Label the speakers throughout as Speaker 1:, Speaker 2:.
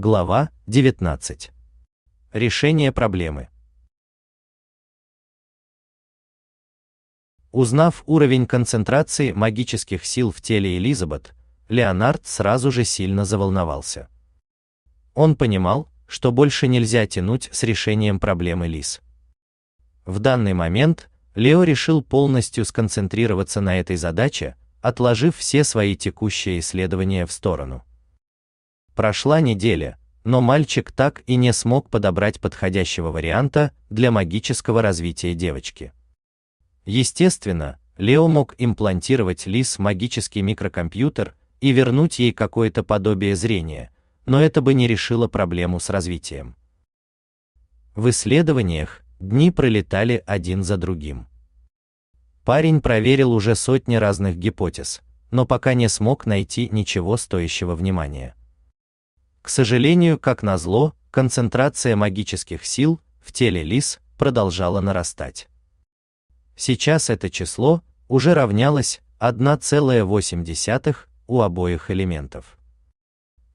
Speaker 1: Глава 19. Решение проблемы. Узнав уровень концентрации магических сил в теле Элизабет, Леонард сразу же сильно заволновался. Он понимал, что больше нельзя тянуть с решением проблемы Лис. В данный момент Лео решил полностью сконцентрироваться на этой задаче, отложив все свои текущие исследования в сторону. Прошла неделя, но мальчик так и не смог подобрать подходящего варианта для магического развития девочки. Естественно, Лео мог имплантировать Лис магический микрокомпьютер и вернуть ей какое-то подобие зрения, но это бы не решило проблему с развитием. В исследованиях дни пролетали один за другим. Парень проверил уже сотни разных гипотез, но пока не смог найти ничего стоящего внимания. К сожалению, как назло, концентрация магических сил в теле Лис продолжала нарастать. Сейчас это число уже равнялось 1,8 у обоих элементов.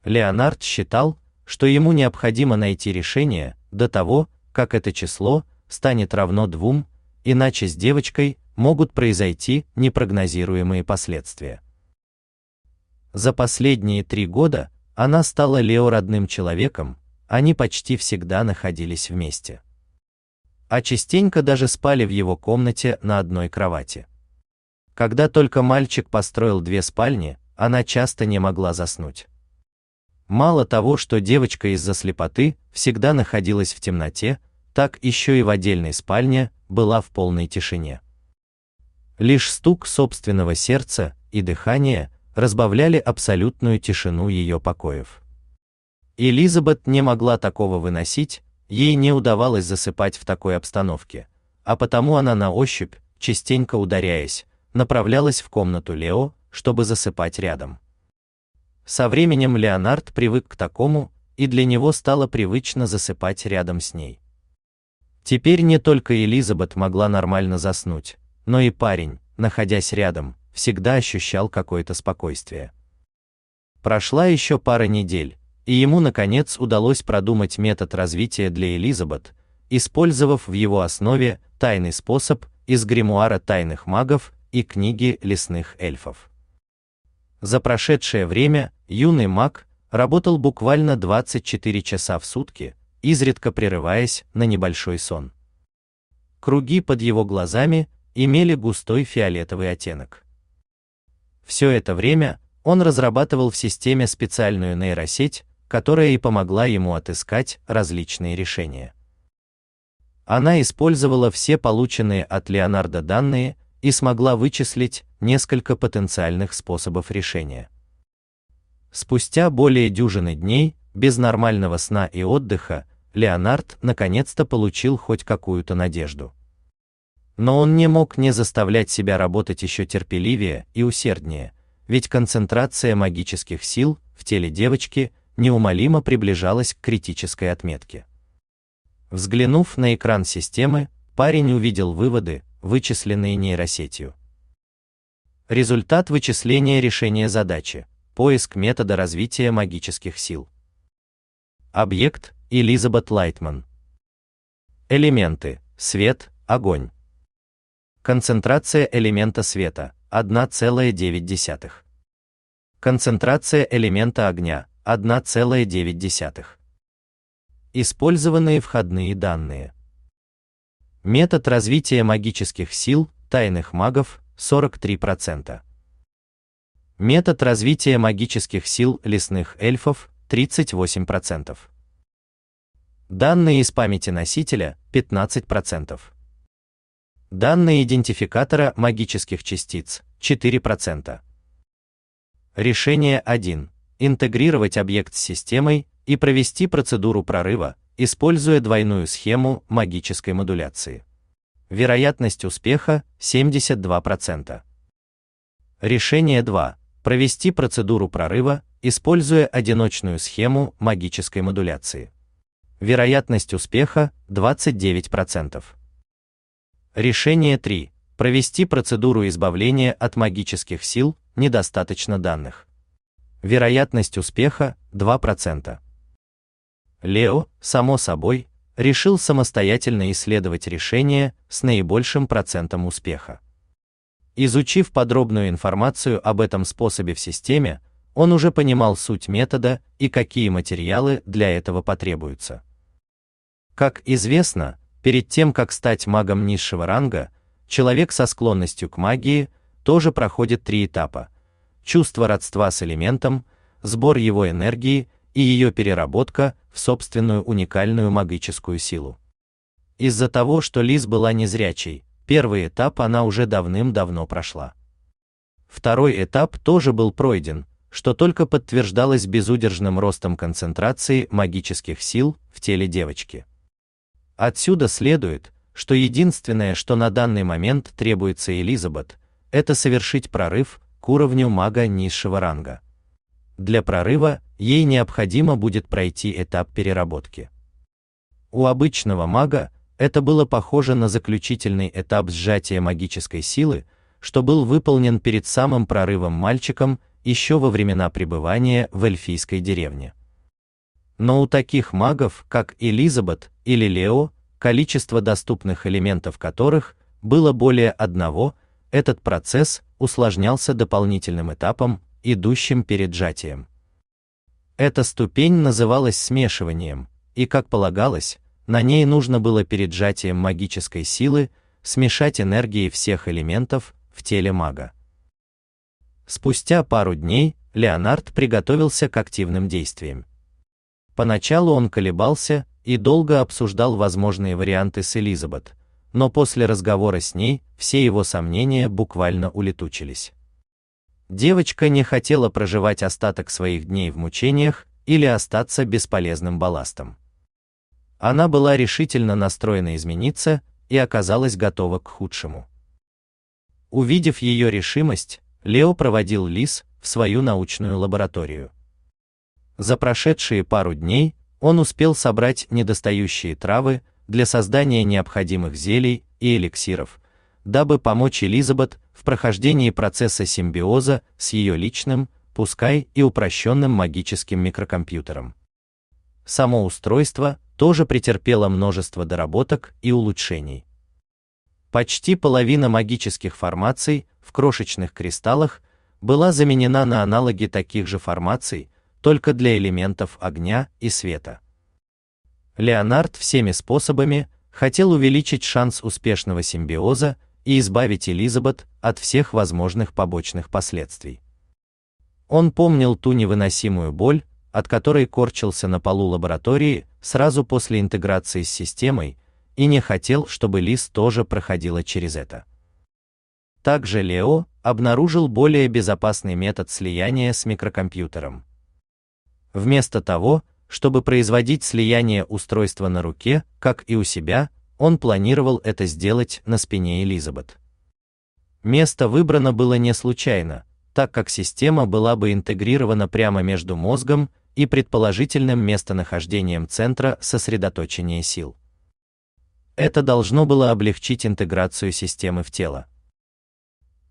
Speaker 1: Леонард считал, что ему необходимо найти решение до того, как это число станет равно двум, иначе с девочкой могут произойти непрогнозируемые последствия. За последние три года она стала Лео родным человеком, они почти всегда находились вместе. А частенько даже спали в его комнате на одной кровати. Когда только мальчик построил две спальни, она часто не могла заснуть. Мало того, что девочка из-за слепоты всегда находилась в темноте, так еще и в отдельной спальне была в полной тишине. Лишь стук собственного сердца и дыхание разбавляли абсолютную тишину ее покоев. Элизабет не могла такого выносить, ей не удавалось засыпать в такой обстановке, а потому она на ощупь, частенько ударяясь, направлялась в комнату Лео, чтобы засыпать рядом. Со временем Леонард привык к такому, и для него стало привычно засыпать рядом с ней. Теперь не только Элизабет могла нормально заснуть, но и парень, находясь рядом, всегда ощущал какое-то спокойствие. Прошла еще пара недель, и ему наконец удалось продумать метод развития для Элизабет, использовав в его основе тайный способ из гримуара тайных магов и книги лесных эльфов. За прошедшее время юный маг работал буквально 24 часа в сутки, изредка прерываясь на небольшой сон. Круги под его глазами имели густой фиолетовый оттенок. Все это время он разрабатывал в системе специальную нейросеть, которая и помогла ему отыскать различные решения. Она использовала все полученные от Леонардо данные и смогла вычислить несколько потенциальных способов решения. Спустя более дюжины дней без нормального сна и отдыха Леонард наконец-то получил хоть какую-то надежду. Но он не мог не заставлять себя работать еще терпеливее и усерднее, ведь концентрация магических сил в теле девочки неумолимо приближалась к критической отметке. Взглянув на экран системы, парень увидел выводы, вычисленные нейросетью. Результат вычисления решения задачи: поиск метода развития магических сил. Объект Элизабет Лайтман. Элементы: свет, огонь. Концентрация элемента света 1,9. Концентрация элемента огня 1,9. Использованные входные данные. Метод развития магических сил тайных магов 43%. Метод развития магических сил лесных эльфов 38%. Данные из памяти носителя 15%. Данные идентификатора магических частиц 4%. Решение 1. Интегрировать объект с системой и провести процедуру прорыва, используя двойную схему магической модуляции. Вероятность успеха 72%. Решение 2. Провести процедуру прорыва, используя одиночную схему магической модуляции. Вероятность успеха 29%. Решение 3. Провести процедуру избавления от магических сил, недостаточно данных. Вероятность успеха 2%. Лео, само собой, решил самостоятельно исследовать решение с наибольшим процентом успеха. Изучив подробную информацию об этом способе в системе, он уже понимал суть метода и какие материалы для этого потребуются. Как известно, перед тем как стать магом низшего ранга, человек со склонностью к магии тоже проходит три этапа: чувство родства с элементом, сбор его энергии и ее переработка в собственную уникальную магическую силу. Из-за того, что Лиз была незрячей, первый этап она уже давным-давно прошла. Второй этап тоже был пройден, что только подтверждалось безудержным ростом концентрации магических сил в теле девочки. Отсюда следует, что единственное, что на данный момент требуется Элизабет, это совершить прорыв к уровню мага низшего ранга. Для прорыва ей необходимо будет пройти этап переработки. У обычного мага это было похоже на заключительный этап сжатия магической силы, что был выполнен перед самым прорывом мальчиком еще во времена пребывания в эльфийской деревне. Но у таких магов, как Элизабет или Лео, количество доступных элементов которых было более одного, этот процесс усложнялся дополнительным этапом, идущим перед сжатием. Эта ступень называлась смешиванием, и, как полагалось, на ней нужно было перед сжатием магической силы смешать энергии всех элементов в теле мага. Спустя пару дней Леонард приготовился к активным действиям. Поначалу он колебался и долго обсуждал возможные варианты с Элизабет, но после разговора с ней все его сомнения буквально улетучились. Девочка не хотела проживать остаток своих дней в мучениях или остаться бесполезным балластом. Она была решительно настроена измениться и оказалась готова к худшему. Увидев ее решимость, Лео проводил Лис в свою научную лабораторию. За прошедшие пару дней он успел собрать недостающие травы для создания необходимых зелий и эликсиров, дабы помочь Элизабет в прохождении процесса симбиоза с ее личным, пускай и упрощенным магическим микрокомпьютером. Само устройство тоже претерпело множество доработок и улучшений. Почти половина магических формаций в крошечных кристаллах была заменена на аналоги таких же формаций, только для элементов огня и света. Леонард всеми способами хотел увеличить шанс успешного симбиоза и избавить Элизабет от всех возможных побочных последствий. Он помнил ту невыносимую боль, от которой корчился на полу лаборатории сразу после интеграции с системой, и не хотел, чтобы Лиз тоже проходила через это. Также Лео обнаружил более безопасный метод слияния с микрокомпьютером. Вместо того, чтобы производить слияние устройства на руке, как и у себя, он планировал это сделать на спине Элизабет. Место выбрано было не случайно, так как система была бы интегрирована прямо между мозгом и предположительным местонахождением центра сосредоточения сил. Это должно было облегчить интеграцию системы в тело.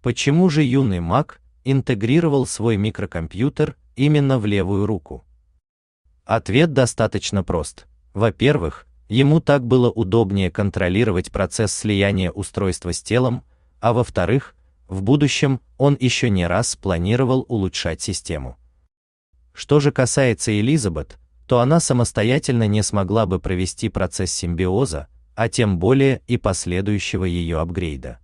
Speaker 1: Почему же юный маг интегрировал свой микрокомпьютер именно в левую руку? Ответ достаточно прост. Во-первых, ему так было удобнее контролировать процесс слияния устройства с телом, а во-вторых, в будущем он еще не раз планировал улучшать систему. Что же касается Элизабет, то она самостоятельно не смогла бы провести процесс симбиоза, а тем более и последующего ее апгрейда.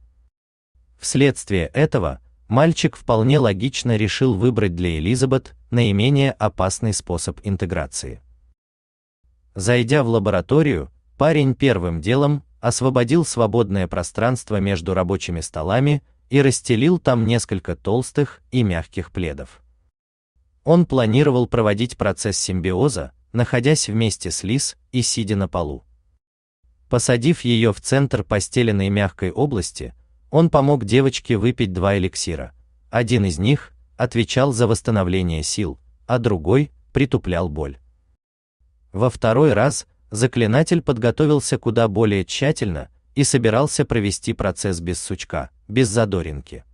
Speaker 1: Вследствие этого, мальчик вполне логично решил выбрать для Элизабет наименее опасный способ интеграции. Зайдя в лабораторию, парень первым делом освободил свободное пространство между рабочими столами и расстелил там несколько толстых и мягких пледов. Он планировал проводить процесс симбиоза, находясь вместе с Лис и сидя на полу. Посадив ее в центр постеленной мягкой области, он помог девочке выпить два эликсира. Один из них отвечал за восстановление сил, а другой притуплял боль. Во второй раз заклинатель подготовился куда более тщательно и собирался провести процесс без сучка, без задоринки.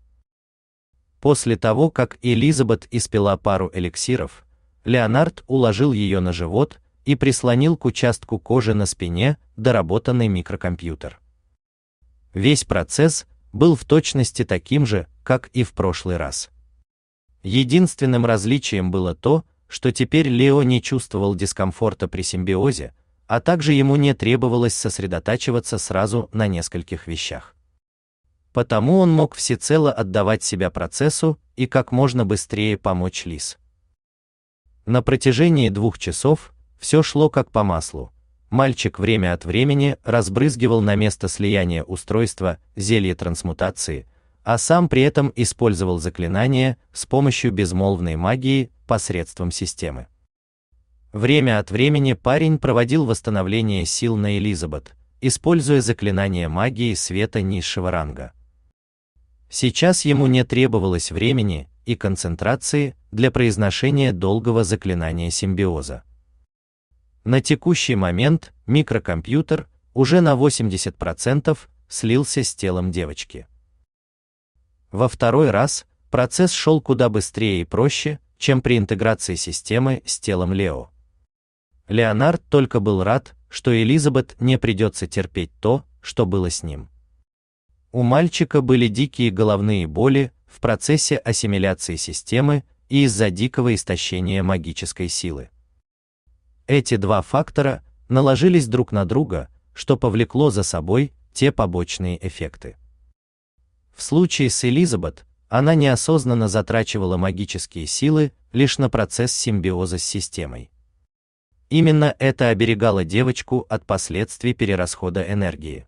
Speaker 1: После того, как Элизабет испила пару эликсиров, Леонард уложил ее на живот и прислонил к участку кожи на спине доработанный микрокомпьютер. Весь процесс был в точности таким же, как и в прошлый раз. Единственным различием было то, что теперь Лео не чувствовал дискомфорта при симбиозе, а также ему не требовалось сосредотачиваться сразу на нескольких вещах. Потому он мог всецело отдавать себя процессу и как можно быстрее помочь Лис. На протяжении двух часов все шло как по маслу. Мальчик время от времени разбрызгивал на место слияния устройства зелье трансмутации, а сам при этом использовал заклинания с помощью безмолвной магии посредством системы. Время от времени парень проводил восстановление сил на Элизабет, используя заклинания магии света низшего ранга. Сейчас ему не требовалось времени и концентрации для произношения долгого заклинания симбиоза. На текущий момент микрокомпьютер уже на 80% слился с телом девочки. Во второй раз процесс шел куда быстрее и проще, чем при интеграции системы с телом Лео. Леонард только был рад, что Элизабет не придется терпеть то, что было с ним. У мальчика были дикие головные боли в процессе ассимиляции системы и из-за дикого истощения магической силы. Эти два фактора наложились друг на друга, что повлекло за собой те побочные эффекты. В случае с Элизабет она неосознанно затрачивала магические силы лишь на процесс симбиоза с системой. Именно это оберегало девочку от последствий перерасхода энергии.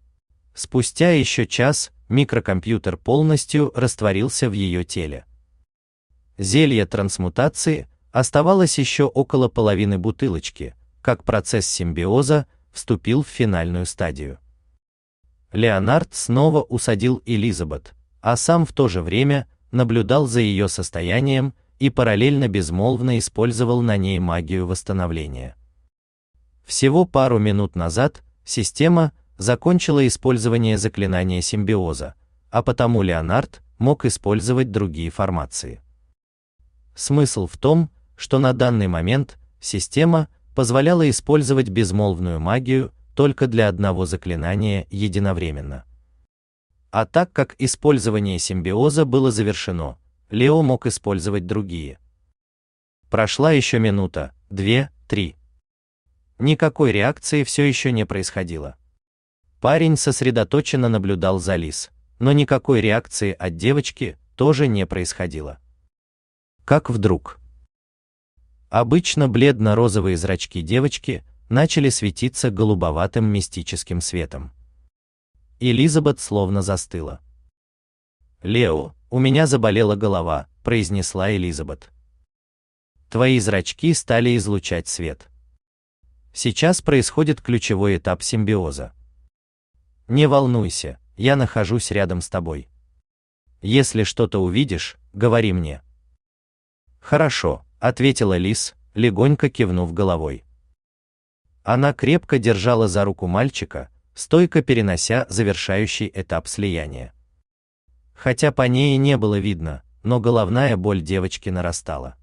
Speaker 1: Спустя еще час микрокомпьютер полностью растворился в ее теле. Зелье трансмутации оставалось еще около половины бутылочки, как процесс симбиоза вступил в финальную стадию. Леонард снова усадил Элизабет, а сам в то же время наблюдал за ее состоянием и параллельно безмолвно использовал на ней магию восстановления. Всего пару минут назад система закончила использование заклинания симбиоза, а потому Леонард мог использовать другие формации. Смысл в том, что на данный момент система позволяла использовать безмолвную магию только для одного заклинания единовременно. А так как использование симбиоза было завершено, Лео мог использовать другие. Прошла еще минута, две, три. Никакой реакции все еще не происходило. Парень сосредоточенно наблюдал за Лис, но никакой реакции от девочки тоже не происходило. Как вдруг обычно бледно-розовые зрачки девочки начали светиться голубоватым мистическим светом. Элизабет словно застыла. "Лео, у меня заболела голова", произнесла Элизабет. "Твои зрачки стали излучать свет. Сейчас происходит ключевой этап симбиоза. Не волнуйся, я нахожусь рядом с тобой. Если что-то увидишь, говори мне. Хорошо, ответила Лис, легонько кивнув головой. Она крепко держала за руку мальчика, стойко перенося завершающий этап слияния. Хотя по ней не было видно, но головная боль девочки нарастала.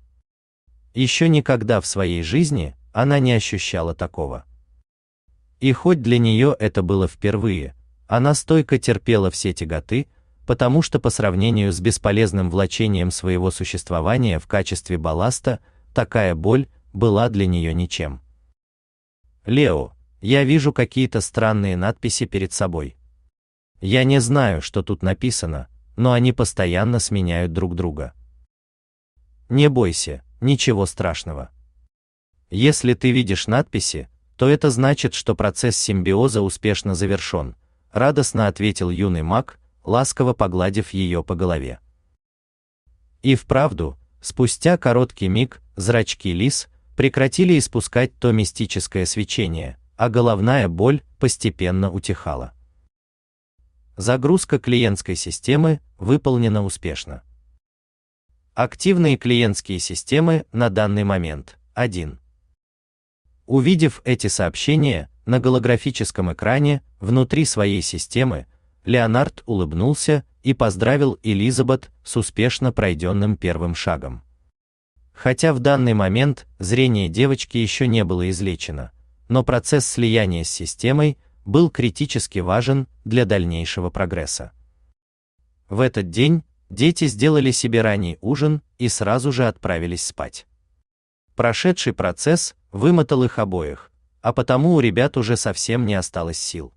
Speaker 1: Еще никогда в своей жизни она не ощущала такого. И хоть для нее это было впервые, она стойко терпела все тяготы, потому что по сравнению с бесполезным влачением своего существования в качестве балласта, такая боль была для нее ничем. Лео, я вижу какие-то странные надписи перед собой. Я не знаю, что тут написано, но они постоянно сменяют друг друга. Не бойся, ничего страшного. Если ты видишь надписи, то это значит, что процесс симбиоза успешно завершен, радостно ответил юный маг, ласково погладив ее по голове. И вправду, спустя короткий миг, зрачки лис прекратили испускать то мистическое свечение, а головная боль постепенно утихала. Загрузка клиентской системы выполнена успешно. Активные клиентские системы на данный момент 1. Увидев эти сообщения на голографическом экране внутри своей системы, Леонард улыбнулся и поздравил Элизабет с успешно пройденным первым шагом. Хотя в данный момент зрение девочки еще не было излечено, но процесс слияния с системой был критически важен для дальнейшего прогресса. В этот день дети сделали себе ранний ужин и сразу же отправились спать. Прошедший процесс вымотал их обоих, а потому у ребят уже совсем не осталось сил.